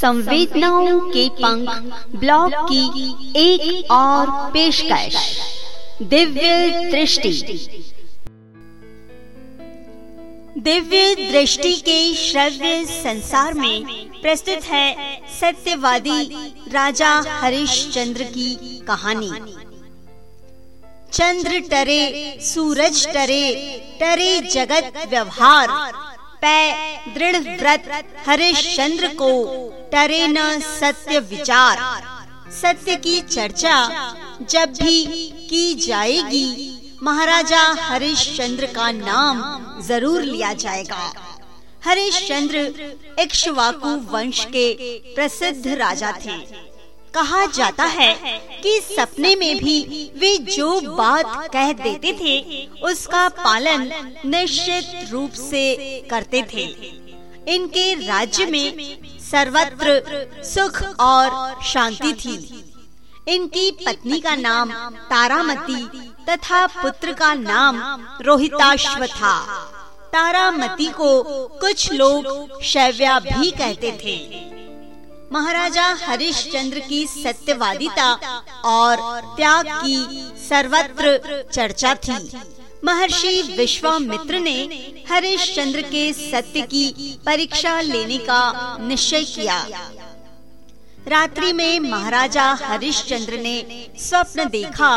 संवेदनाओं के पंख ब्लॉग की एक और पेशकश। दिव्य दृष्टि। दिव्य दृष्टि के श्रव्य संसार में प्रस्तुत है सत्यवादी राजा हरिश्चंद्र की कहानी। चंद्र टरे, सूरज टरे टरे जगत व्यवहार। पै दृढ़ व्रत हरिश्चंद्र को टरे न सत्य विचार। सत्य की चर्चा जब भी की जाएगी, महाराजा हरिश्चंद्र का नाम ज़रूर लिया जाएगा। हरिश्चंद्र इक्ष्वाकु वंश के प्रसिद्ध राजा थे। कहा जाता है कि सपने में भी वे जो बात कह देते थे, उसका पालन निश्चित रूप से करते थे। इनके राज्य में सर्वत्र सुख और शांति थी। इनकी पत्नी का नाम तारामती तथा पुत्र का नाम रोहिताश्व था। तारामती को कुछ लोग शैव्या भी कहते थे। महाराजा हरिश्चंद्र की सत्यवादिता और त्याग की सर्वत्र चर्चा थी। महर्षि विश्वामित्र ने हरिश्चंद्र के सत्य की परीक्षा लेने का निश्चय किया। रात्रि में महाराजा हरिश्चंद्र ने स्वप्न देखा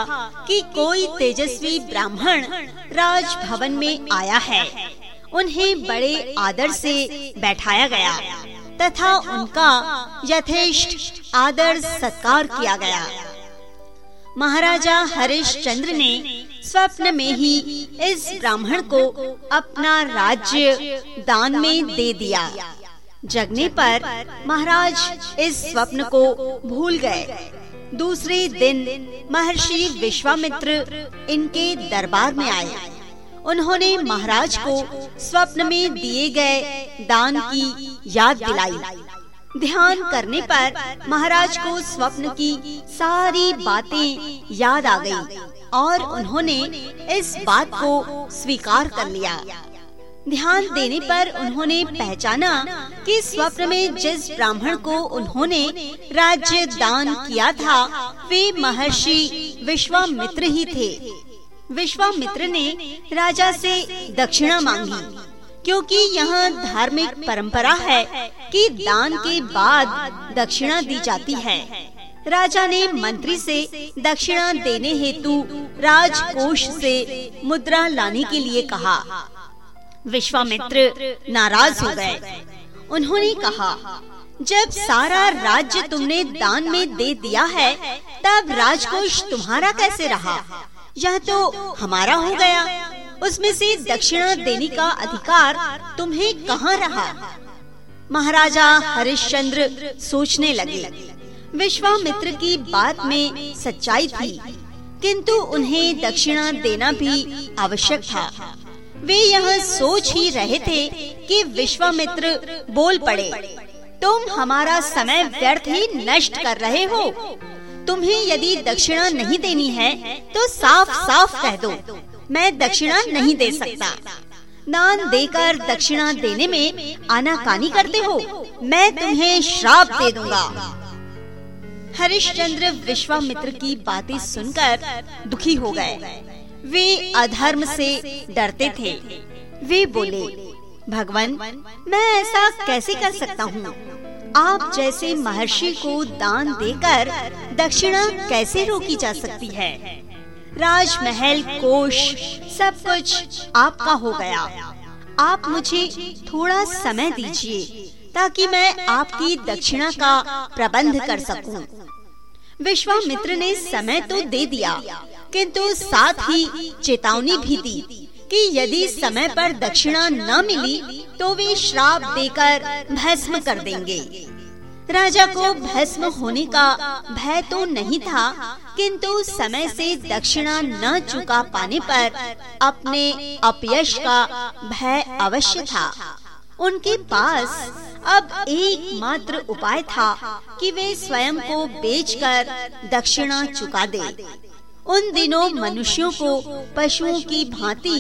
कि कोई तेजस्वी ब्राह्मण राजभवन में आया है। उन्हें बड़े आदर से बैठाया गया तथा उनका यथेष्ट आदर सत्कार किया गया। महाराजा हरिश्चंद्र ने स्वप्न में ही इस ब्राह्मण को अपना राज्य दान में दे दिया। जगने पर महाराज इस स्वप्न को भूल गए। दूसरे दिन महर्षि विश्वामित्र इनके दरबार में आए। उन्होंने महाराज को स्वप्न में दिए गए दान की याद दिलाई। ध्यान करने पर महाराज को स्वप्न की सारी बातें याद आ गई। और उन्होंने इस बात को स्वीकार कर लिया। ध्यान देने पर उन्होंने पहचाना कि स्वप्न में जिस ब्राह्मण को उन्होंने राज्य दान किया था वे महर्षि विश्वामित्र ही थे। विश्वामित्र ने राजा से दक्षिणा मांगी। क्योंकि यहाँ धार्मिक परंपरा है कि दान के बाद दक्षिणा दी जाती है। राजा ने मंत्री से दक्षिणा देने हेतु राजकोष से मुद्रा लाने के लिए कहा। विश्वामित्र नाराज़ हो गए। उन्होंने कहा, जब सारा राज्य तुमने दान में दे दिया है, तब राजकोष तुम्हारा कैसे रहा? यह तो हमारा हो गया। उसमें से दक्षिणा देने का अधिकार तुम्हें कहाँ रहा? महाराजा हरिश्चंद्र सोचने लगे। विश्वामित्र की बात में सच्चाई थी, किंतु उन्हें दक्षिणा देना भी आवश्यक था। वे यह सोच ही रहे थे कि विश्वामित्र बोल पड़े, तुम हमारा समय व्यर्थ ही नष्ट कर रहे हो। तुम्हें यदि दक्षिणा नहीं देनी है तो साफ़ साफ़ कह दो, मैं दक्षिणा नहीं दे सकता। दान देकर दक्षिणा देने में आनाकानी करते हो, मैं तुम्हें श्राप दे दूँगा। हरिश्चंद्र विश्वामित्र की बातें सुनकर दुखी हो गए। वे अधर्म से डरते थे। वे बोले, भगवान, मैं ऐसा कैसे कर सकता हूँ? आप जैसे महर्षि को दान देकर दक्षिणा कैसे रोकी जा सकती है? राजमहल, कोष, सब कुछ आपका हो गया। आप मुझे थोड़ा समय दीजिए। ताकि मैं आपकी दक्षिणा का प्रबंध कर सकूँ। विश्वामित्र ने समय तो दे दिया, किंतु साथ ही चेतावनी भी दी कि यदि समय पर दक्षिणा न मिली तो वे श्राप देकर भस्म कर देंगे राजा को भस्म होने का भय तो नहीं था, किंतु समय से दक्षिणा न चुका पाने पर अपने अपयश का भय अवश्य था उनके पास अब एकमात्र उपाय था कि वे स्वयं को बेचकर दक्षिणा चुका दे। उन दिनों मनुष्यों को पशुओं की भांति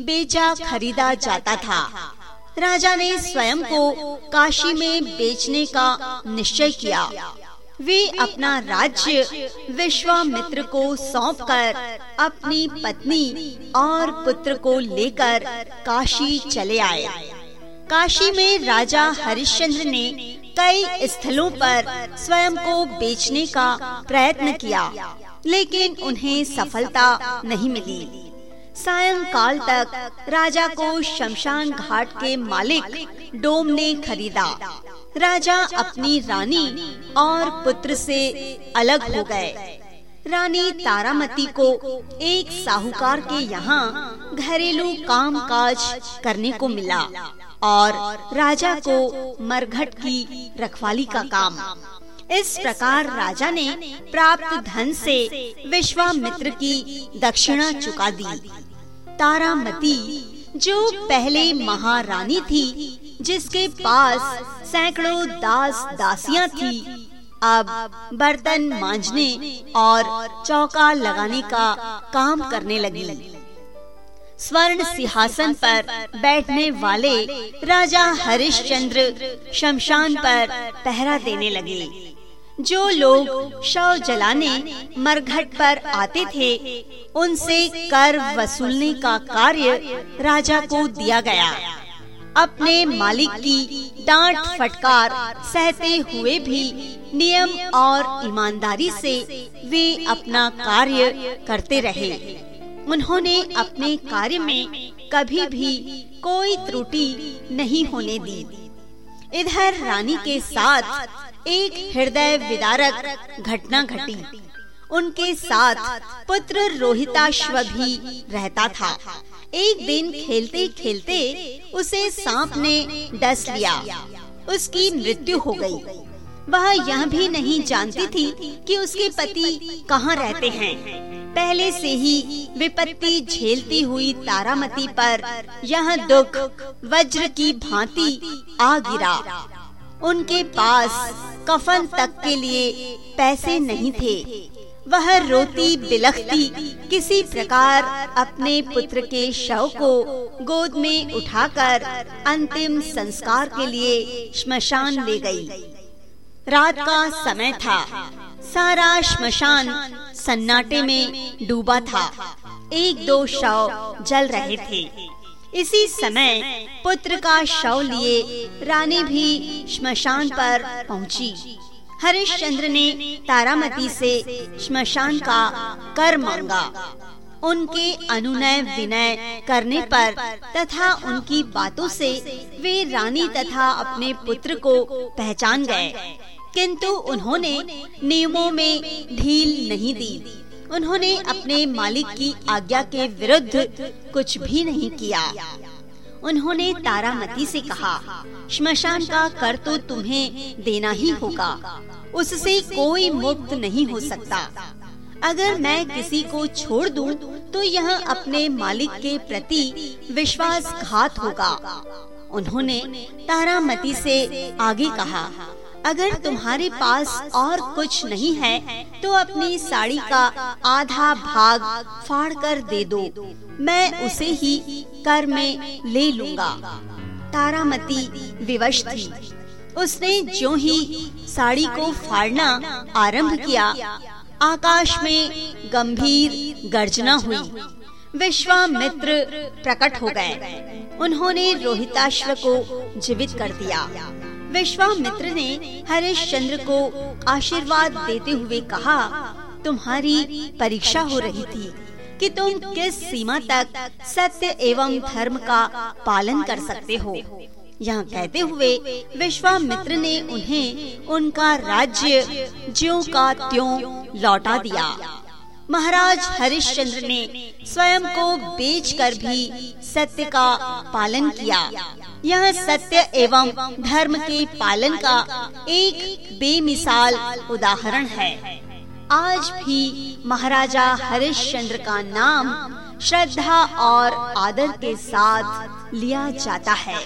बेचा खरीदा जाता था। राजा ने स्वयं को काशी में बेचने का निश्चय किया। वे अपना राज्य विश्वामित्र को सौंपकर अपनी पत्नी और पुत्र को लेकर काशी चले आए। काशी में राजा हरिश्चंद्र ने कई स्थलों पर स्वयं को बेचने का प्रयत्न किया, लेकिन उन्हें सफलता नहीं मिली। सायंकाल तक राजा को शमशान घाट के मालिक डोम ने खरीदा। राजा अपनी रानी और पुत्र से अलग हो गए। रानी तारामती को एक साहूकार के यहाँ घरेलू काम काज करने को मिला। और राजा को मरघट की रखवाली का काम। इस प्रकार राजा ने प्राप्त धन से विश्वामित्र की दक्षिणा चुका दी। तारामती, जो पहले महारानी थी, जिसके पास सैकड़ों दास दासियाँ थी, अब बर्तन मांझने और चौका लगाने का काम करने लगी। स्वर्ण सिंहासन पर बैठने वाले राजा हरिश्चंद्र शमशान पर पहरा देने लगे। जो लोग शव जलाने मरघट पर आते थे, उनसे कर वसूलने का कार्य राजा को दिया गया। अपने मालिक की डांट फटकार सहते हुए भी नियम और ईमानदारी से वे अपना कार्य करते रहे। उन्होंने अपने कार्य में कभी भी कोई त्रुटि नहीं होने दी। इधर रानी के साथ एक हृदय विदारक घटना घटी। उनके साथ पुत्र रोहिताश्व भी रहता था। एक दिन खेलते खेलते उसे सांप ने डस लिया। उसकी मृत्यु हो गई। वह यह भी नहीं जानती थी कि उसके पति कहाँ रहते हैं। पहले से ही विपत्ति झेलती हुई तारामती पर यह दुख, वज्र की भांति आ गिरा। उनके पास कफन तक के लिए पैसे नहीं थे। वह रोती, बिलखती किसी प्रकार अपने पुत्र के शव को गोद में उठाकर अंतिम संस्कार के लिए श्मशान ले गई। रात का समय था। सारा श्मशान सन्नाटे में डूबा था। एक दो शव जल रहे थे। इसी समय पुत्र का शव लिए रानी भी श्मशान पर पहुँची। हरिश्चंद्र ने तारामती से श्मशान का कर मांगा। उनके अनुनय विनय करने पर तथा उनकी बातों से वे रानी तथा अपने पुत्र को पहचान गए। किंतु उन्होंने नियमों में ढील नहीं दी। उन्होंने अपने मालिक की आज्ञा के विरुद्ध कुछ भी नहीं किया। उन्होंने तारामती से कहा श्मशान का कर तो तुम्हें देना ही होगा उससे कोई मुक्त नहीं हो सकता। अगर मैं किसी को छोड़ दूँ, तो यह अपने मालिक के प्रति विश्वासघात होगा। उन्होंने तारामती से आगे कहा अगर तुम्हारे पास और कुछ नहीं है तो अपनी साड़ी का आधा भाग फाड़ कर दे दो मैं उसे ही कर में ले लूँगा। तारामती विवश थी। उसने जो ही साड़ी को फाड़ना आरंभ किया आकाश में गंभीर गर्जना हुई। विश्वामित्र प्रकट हो गए। उन्होंने रोहिताश्व को जीवित कर दिया। विश्वामित्र ने हरिश्चंद्र को आशीर्वाद देते हुए कहा, तुम्हारी परीक्षा हो रही थी कि तुम किस सीमा तक सत्य एवं धर्म का पालन कर सकते हो। यहाँ कहते हुए विश्वामित्र ने उन्हें उनका राज्य ज्यो का त्यों लौटा दिया। महाराज हरिश्चंद्र ने स्वयं को बेचकर भी सत्य का पालन किया। यह सत्य एवं धर्म के पालन का एक बेमिसाल उदाहरण है। आज भी महाराजा हरिश्चंद्र का नाम श्रद्धा और आदर के साथ लिया जाता है।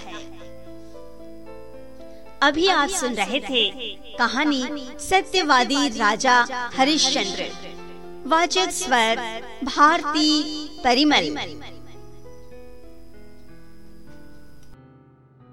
अभी आप सुन रहे थे कहानी सत्यवादी राजा हरिश्चंद्र। वाचक स्वर भारती परिमल।